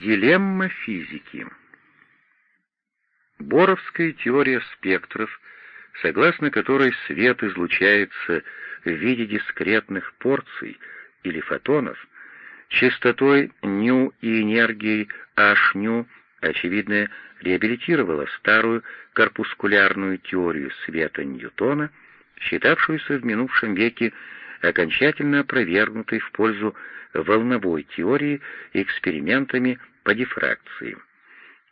Дилемма физики. Боровская теория спектров, согласно которой свет излучается в виде дискретных порций или фотонов, частотой ню и энергией h ню, очевидно, реабилитировала старую корпускулярную теорию света Ньютона, считавшуюся в минувшем веке окончательно опровергнутой в пользу волновой теории экспериментами по дифракции.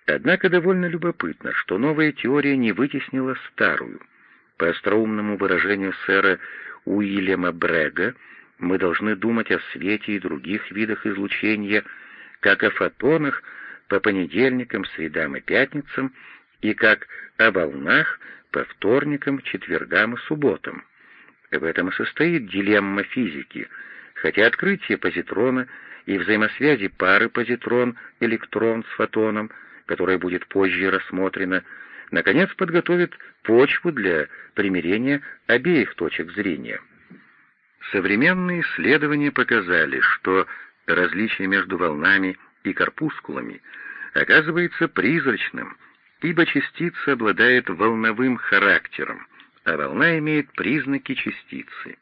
Однако довольно любопытно, что новая теория не вытеснила старую. По остроумному выражению сэра Уильяма Брега, мы должны думать о свете и других видах излучения, как о фотонах по понедельникам, средам и пятницам, и как о волнах по вторникам, четвергам и субботам. В этом и состоит дилемма физики, хотя открытие позитрона и взаимосвязи пары позитрон-электрон с фотоном, которая будет позже рассмотрена, наконец подготовит почву для примирения обеих точек зрения. Современные исследования показали, что различие между волнами и корпускулами оказывается призрачным, ибо частица обладает волновым характером, а волна имеет признаки частицы.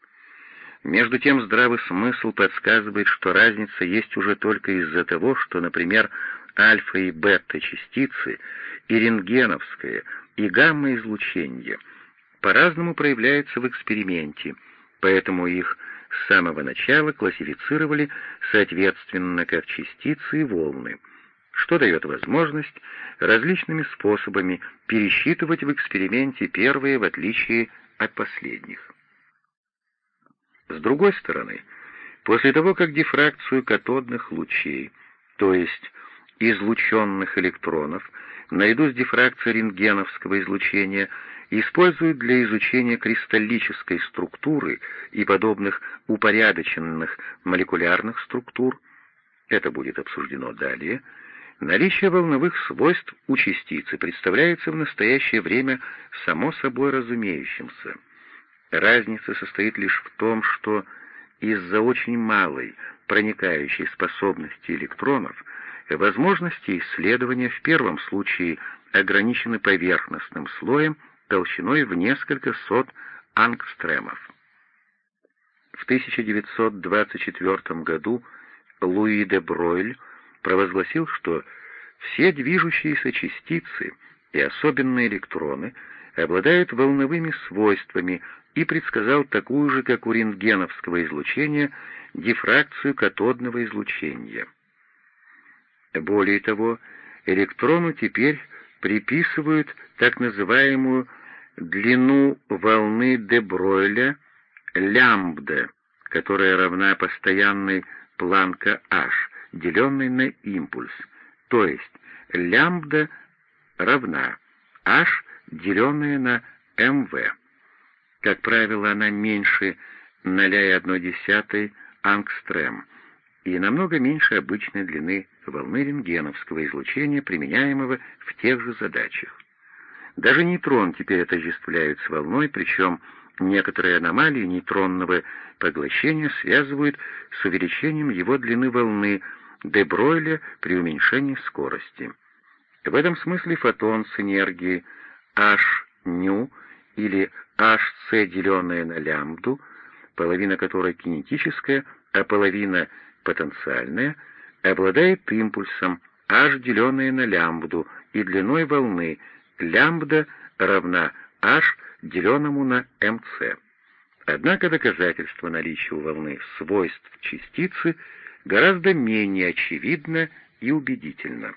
Между тем здравый смысл подсказывает, что разница есть уже только из-за того, что, например, альфа и бета частицы и рентгеновское, и гамма-излучение по-разному проявляются в эксперименте, поэтому их с самого начала классифицировали соответственно как частицы и волны — что дает возможность различными способами пересчитывать в эксперименте первые в отличие от последних. С другой стороны, после того, как дифракцию катодных лучей, то есть излученных электронов, наряду с дифракцией рентгеновского излучения, используют для изучения кристаллической структуры и подобных упорядоченных молекулярных структур, это будет обсуждено далее, Наличие волновых свойств у частицы представляется в настоящее время само собой разумеющимся. Разница состоит лишь в том, что из-за очень малой проникающей способности электронов возможности исследования в первом случае ограничены поверхностным слоем толщиной в несколько сот ангстремов. В 1924 году Луи де Бройль провозгласил, что все движущиеся частицы и особенно электроны обладают волновыми свойствами и предсказал такую же, как у рентгеновского излучения, дифракцию катодного излучения. Более того, электрону теперь приписывают так называемую длину волны де Бройля лямбда, которая равна постоянной планка h, деленный на импульс, то есть лямбда равна h, деленное на mv. Как правило, она меньше 0,1 ангстрем и намного меньше обычной длины волны рентгеновского излучения, применяемого в тех же задачах. Даже нейтрон теперь отождествляют с волной, причем некоторые аномалии нейтронного поглощения связывают с увеличением его длины волны де Бройля при уменьшении скорости. В этом смысле фотон с энергией h ню или hc деленное на лямбду, половина которой кинетическая, а половина потенциальная, обладает импульсом h деленное на лямбду и длиной волны лямбда равна h деленному на mc. Однако доказательство наличия у волны свойств частицы гораздо менее очевидно и убедительно.